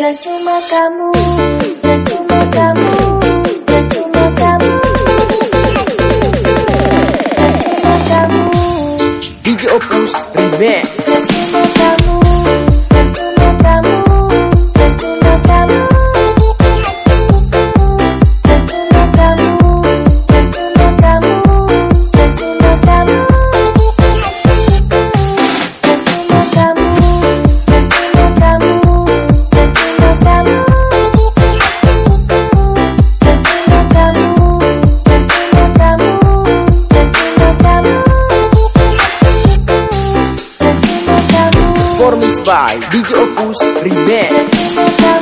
yang cuma kamu, yang cuma kamu, yang cuma kamu, yang cuma kamu, DJ Opus Remix. Yang cuma kamu, by DJ Opus Remix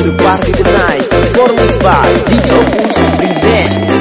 Berparty Tonight Performance by DJ Opus Remix